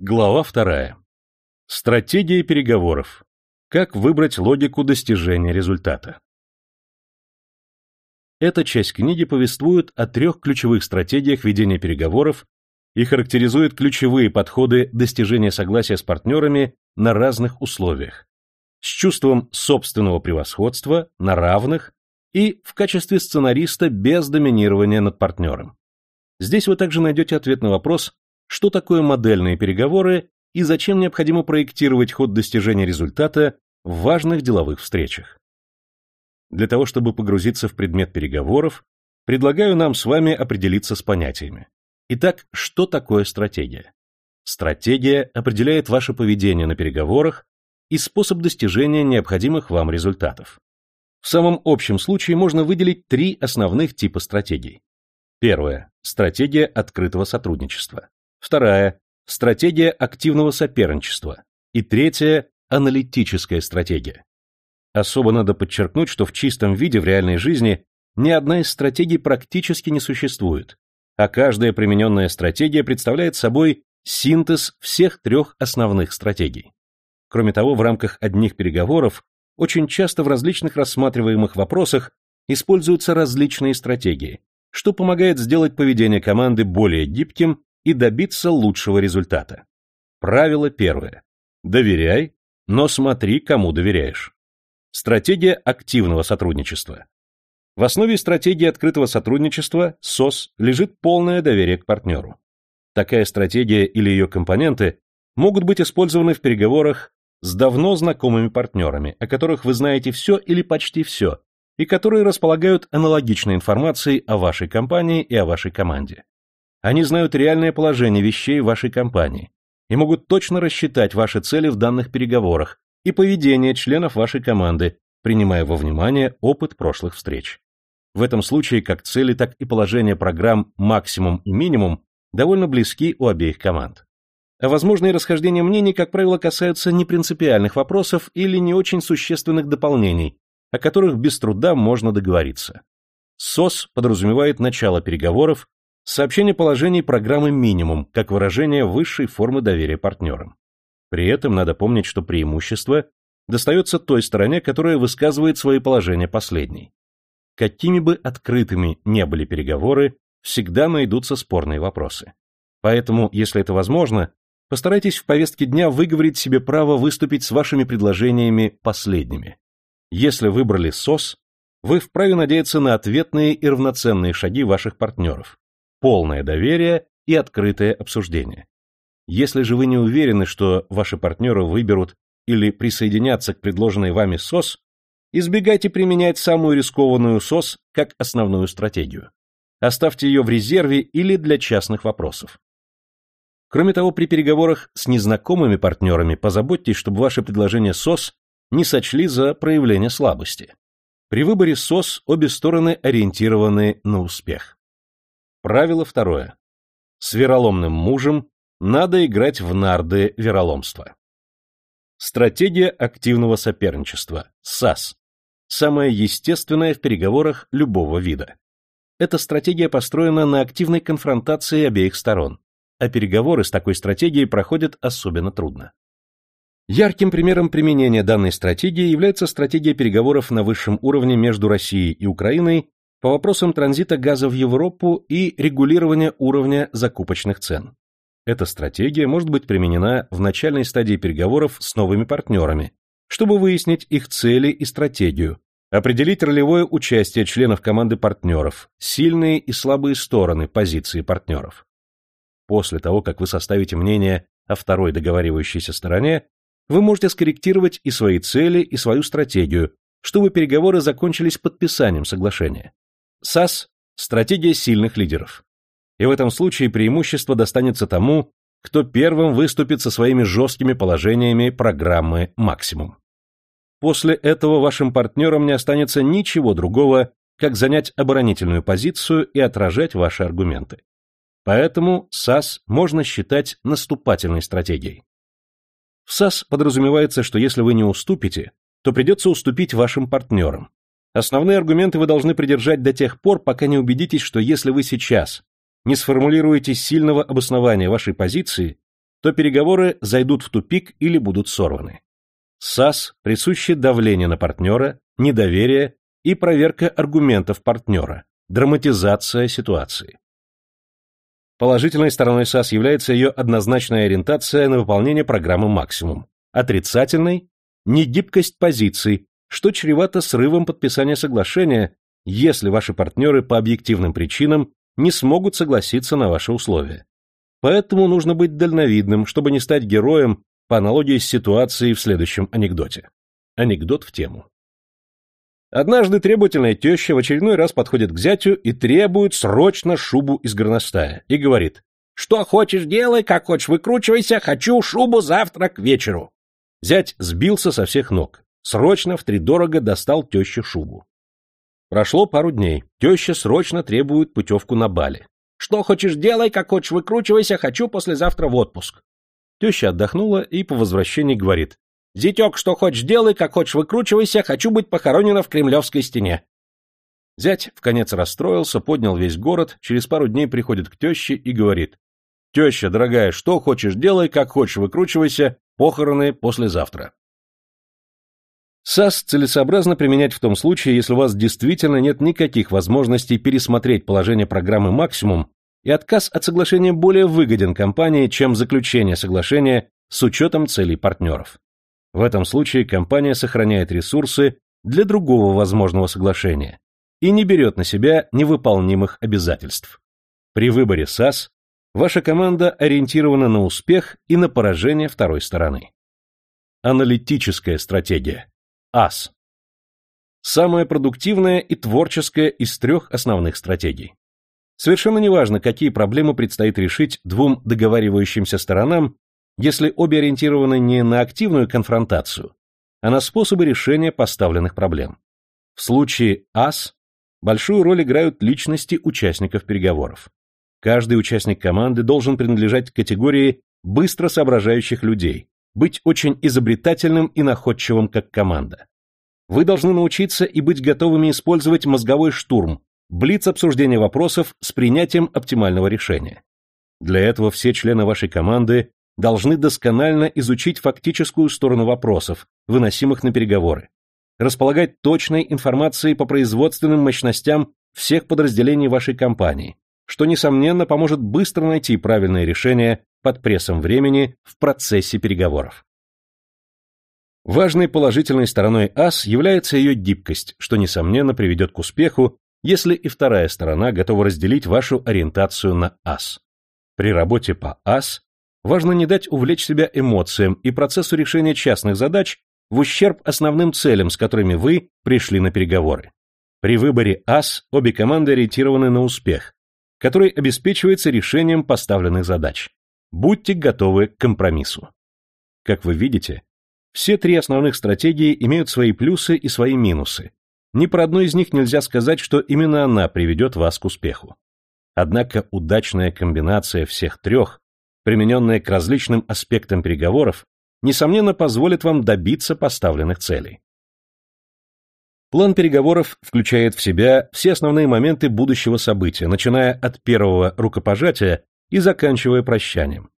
Глава вторая. Стратегия переговоров. Как выбрать логику достижения результата. Эта часть книги повествует о трех ключевых стратегиях ведения переговоров и характеризует ключевые подходы достижения согласия с партнерами на разных условиях, с чувством собственного превосходства, на равных и в качестве сценариста без доминирования над партнером. Здесь вы также найдете ответ на вопрос, что такое модельные переговоры и зачем необходимо проектировать ход достижения результата в важных деловых встречах. Для того, чтобы погрузиться в предмет переговоров, предлагаю нам с вами определиться с понятиями. Итак, что такое стратегия? Стратегия определяет ваше поведение на переговорах и способ достижения необходимых вам результатов. В самом общем случае можно выделить три основных типа стратегий. Первое – стратегия открытого сотрудничества. Вторая – стратегия активного соперничества. И третья – аналитическая стратегия. Особо надо подчеркнуть, что в чистом виде в реальной жизни ни одна из стратегий практически не существует, а каждая примененная стратегия представляет собой синтез всех трех основных стратегий. Кроме того, в рамках одних переговоров очень часто в различных рассматриваемых вопросах используются различные стратегии, что помогает сделать поведение команды более гибким и добиться лучшего результата. Правило первое. Доверяй, но смотри, кому доверяешь. Стратегия активного сотрудничества. В основе стратегии открытого сотрудничества, СОС, лежит полное доверие к партнеру. Такая стратегия или ее компоненты могут быть использованы в переговорах с давно знакомыми партнерами, о которых вы знаете все или почти все, и которые располагают аналогичной информацией о вашей компании и о вашей команде. Они знают реальное положение вещей в вашей компании и могут точно рассчитать ваши цели в данных переговорах и поведение членов вашей команды, принимая во внимание опыт прошлых встреч. В этом случае как цели, так и положение программ максимум и минимум довольно близки у обеих команд. А возможные расхождения мнений, как правило, касаются непринципиальных вопросов или не очень существенных дополнений, о которых без труда можно договориться. СОС подразумевает начало переговоров, сообщение положений программы минимум, как выражение высшей формы доверия партнерам. При этом надо помнить, что преимущество достается той стороне, которая высказывает свои положения последней. Какими бы открытыми не были переговоры, всегда найдутся спорные вопросы. Поэтому, если это возможно, постарайтесь в повестке дня выговорить себе право выступить с вашими предложениями последними. Если выбрали СОС, вы вправе надеяться на ответные и равноценные шаги ваших партнеров, полное доверие и открытое обсуждение. Если же вы не уверены, что ваши партнеры выберут или присоединятся к предложенной вами СОС, избегайте применять самую рискованную СОС как основную стратегию. Оставьте ее в резерве или для частных вопросов. Кроме того, при переговорах с незнакомыми партнерами позаботьтесь, чтобы ваше предложение СОС не сочли за проявление слабости. При выборе СОС обе стороны ориентированы на успех. Правило второе. С вероломным мужем надо играть в нарды вероломства. Стратегия активного соперничества, САС. Самая естественная в переговорах любого вида. Эта стратегия построена на активной конфронтации обеих сторон, а переговоры с такой стратегией проходят особенно трудно. Ярким примером применения данной стратегии является стратегия переговоров на высшем уровне между Россией и Украиной по вопросам транзита газа в Европу и регулирования уровня закупочных цен. Эта стратегия может быть применена в начальной стадии переговоров с новыми партнерами, чтобы выяснить их цели и стратегию, определить ролевое участие членов команды партнеров, сильные и слабые стороны позиции партнеров. После того, как вы составите мнение о второй договаривающейся стороне, вы можете скорректировать и свои цели, и свою стратегию, чтобы переговоры закончились подписанием соглашения. САС – стратегия сильных лидеров. И в этом случае преимущество достанется тому, кто первым выступит со своими жесткими положениями программы «Максимум». После этого вашим партнерам не останется ничего другого, как занять оборонительную позицию и отражать ваши аргументы. Поэтому САС можно считать наступательной стратегией. В САС подразумевается, что если вы не уступите, то придется уступить вашим партнерам. Основные аргументы вы должны придержать до тех пор, пока не убедитесь, что если вы сейчас не сформулируете сильного обоснования вашей позиции, то переговоры зайдут в тупик или будут сорваны. САС присуще давление на партнера, недоверие и проверка аргументов партнера, драматизация ситуации. Положительной стороной САС является ее однозначная ориентация на выполнение программы «Максимум». Отрицательной – негибкость позиций, что чревато срывом подписания соглашения, если ваши партнеры по объективным причинам не смогут согласиться на ваши условия. Поэтому нужно быть дальновидным, чтобы не стать героем по аналогии с ситуацией в следующем анекдоте. Анекдот в тему. Однажды требовательная теща в очередной раз подходит к зятю и требует срочно шубу из горностая и говорит «Что хочешь делай, как хочешь выкручивайся, хочу шубу завтра к вечеру». Зять сбился со всех ног, срочно втридорого достал теще шубу. Прошло пару дней, теща срочно требует путевку на Бали. «Что хочешь делай, как хочешь выкручивайся, хочу послезавтра в отпуск». Теща отдохнула и по возвращении говорит Зятек, что хочешь делай, как хочешь выкручивайся, хочу быть похоронена в Кремлевской стене. Зять в конец расстроился, поднял весь город, через пару дней приходит к теще и говорит. Теща, дорогая, что хочешь делай, как хочешь выкручивайся, похороны послезавтра. САС целесообразно применять в том случае, если у вас действительно нет никаких возможностей пересмотреть положение программы «Максимум» и отказ от соглашения более выгоден компании, чем заключение соглашения с учетом целей партнеров. В этом случае компания сохраняет ресурсы для другого возможного соглашения и не берет на себя невыполнимых обязательств. При выборе САС ваша команда ориентирована на успех и на поражение второй стороны. Аналитическая стратегия. АС. Самая продуктивная и творческая из трех основных стратегий. Совершенно неважно, какие проблемы предстоит решить двум договаривающимся сторонам если обе ориентированы не на активную конфронтацию, а на способы решения поставленных проблем. В случае АС большую роль играют личности участников переговоров. Каждый участник команды должен принадлежать к категории быстро соображающих людей, быть очень изобретательным и находчивым как команда. Вы должны научиться и быть готовыми использовать мозговой штурм, блиц обсуждения вопросов с принятием оптимального решения. Для этого все члены вашей команды должны досконально изучить фактическую сторону вопросов, выносимых на переговоры, располагать точной информацией по производственным мощностям всех подразделений вашей компании, что, несомненно, поможет быстро найти правильное решение под прессом времени в процессе переговоров. Важной положительной стороной АС является ее гибкость, что, несомненно, приведет к успеху, если и вторая сторона готова разделить вашу ориентацию на АС. При работе по АС важно не дать увлечь себя эмоциям и процессу решения частных задач в ущерб основным целям, с которыми вы пришли на переговоры. При выборе АС обе команды ориентированы на успех, который обеспечивается решением поставленных задач. Будьте готовы к компромиссу. Как вы видите, все три основных стратегии имеют свои плюсы и свои минусы. Ни про одну из них нельзя сказать, что именно она приведет вас к успеху. Однако удачная комбинация всех трех примененные к различным аспектам переговоров, несомненно позволит вам добиться поставленных целей. План переговоров включает в себя все основные моменты будущего события, начиная от первого рукопожатия и заканчивая прощанием.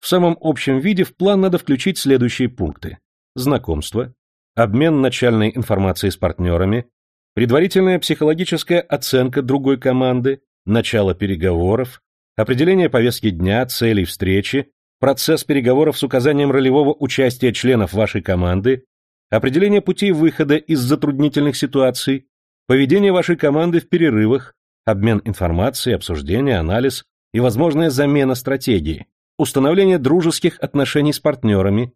В самом общем виде в план надо включить следующие пункты. Знакомство, обмен начальной информацией с партнерами, предварительная психологическая оценка другой команды, начало переговоров, определение повестки дня, целей встречи, процесс переговоров с указанием ролевого участия членов вашей команды, определение путей выхода из затруднительных ситуаций, поведение вашей команды в перерывах, обмен информацией, обсуждение, анализ и возможная замена стратегии, установление дружеских отношений с партнерами,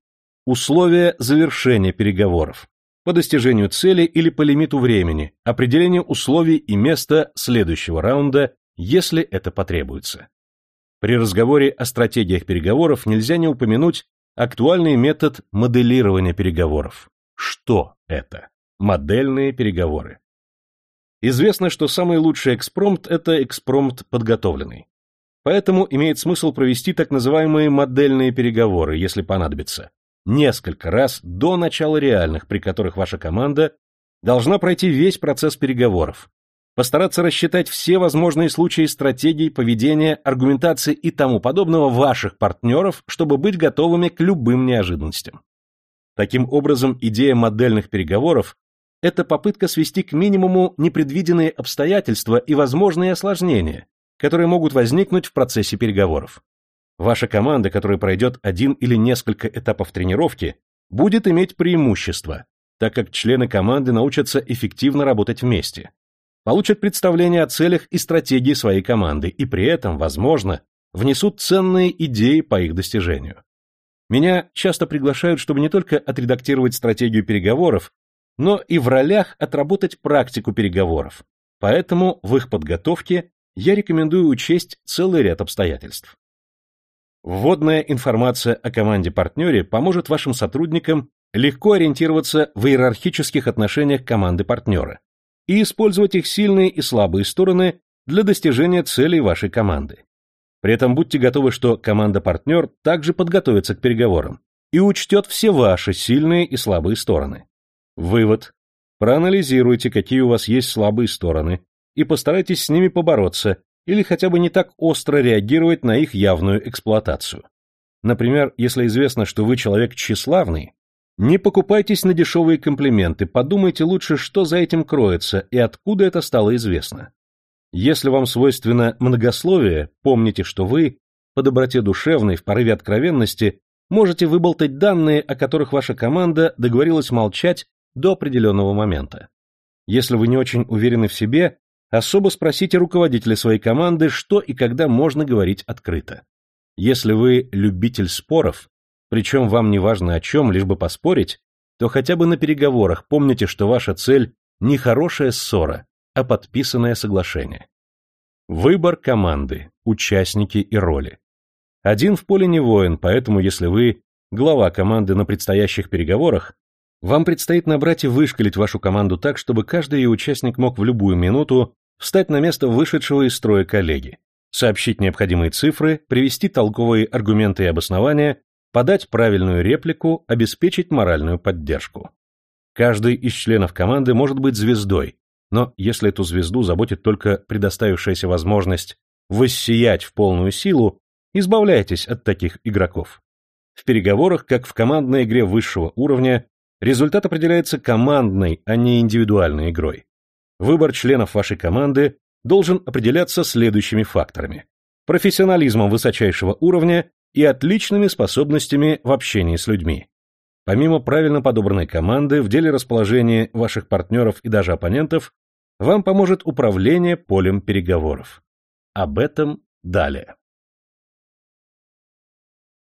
условия завершения переговоров, по достижению цели или по лимиту времени, определение условий и места следующего раунда если это потребуется. При разговоре о стратегиях переговоров нельзя не упомянуть актуальный метод моделирования переговоров. Что это? Модельные переговоры. Известно, что самый лучший экспромт – это экспромт подготовленный. Поэтому имеет смысл провести так называемые модельные переговоры, если понадобится, несколько раз до начала реальных, при которых ваша команда должна пройти весь процесс переговоров, постараться рассчитать все возможные случаи стратегий, поведения, аргументации и тому подобного ваших партнеров, чтобы быть готовыми к любым неожиданностям. Таким образом, идея модельных переговоров – это попытка свести к минимуму непредвиденные обстоятельства и возможные осложнения, которые могут возникнуть в процессе переговоров. Ваша команда, которая пройдет один или несколько этапов тренировки, будет иметь преимущество, так как члены команды научатся эффективно работать вместе, получат представление о целях и стратегии своей команды и при этом, возможно, внесут ценные идеи по их достижению. Меня часто приглашают, чтобы не только отредактировать стратегию переговоров, но и в ролях отработать практику переговоров. Поэтому в их подготовке я рекомендую учесть целый ряд обстоятельств. Вводная информация о команде-партнере поможет вашим сотрудникам легко ориентироваться в иерархических отношениях команды-партнера и использовать их сильные и слабые стороны для достижения целей вашей команды. При этом будьте готовы, что команда-партнер также подготовится к переговорам и учтет все ваши сильные и слабые стороны. Вывод. Проанализируйте, какие у вас есть слабые стороны, и постарайтесь с ними побороться или хотя бы не так остро реагировать на их явную эксплуатацию. Например, если известно, что вы человек тщеславный, не покупайтесь на дешевые комплименты, подумайте лучше, что за этим кроется и откуда это стало известно. Если вам свойственно многословие, помните, что вы, по доброте душевной, в порыве откровенности, можете выболтать данные, о которых ваша команда договорилась молчать до определенного момента. Если вы не очень уверены в себе, особо спросите руководителя своей команды, что и когда можно говорить открыто. Если вы любитель споров, причем вам не важно о чем, лишь бы поспорить, то хотя бы на переговорах помните, что ваша цель не хорошая ссора, а подписанное соглашение. Выбор команды, участники и роли. Один в поле не воин, поэтому если вы глава команды на предстоящих переговорах, вам предстоит набрать и вышкалить вашу команду так, чтобы каждый ее участник мог в любую минуту встать на место вышедшего из строя коллеги, сообщить необходимые цифры, привести толковые аргументы и обоснования, подать правильную реплику, обеспечить моральную поддержку. Каждый из членов команды может быть звездой, но если эту звезду заботит только предоставившаяся возможность воссиять в полную силу, избавляйтесь от таких игроков. В переговорах, как в командной игре высшего уровня, результат определяется командной, а не индивидуальной игрой. Выбор членов вашей команды должен определяться следующими факторами. Профессионализмом высочайшего уровня и отличными способностями в общении с людьми. Помимо правильно подобранной команды, в деле расположения ваших партнеров и даже оппонентов вам поможет управление полем переговоров. Об этом далее.